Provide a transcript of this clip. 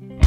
New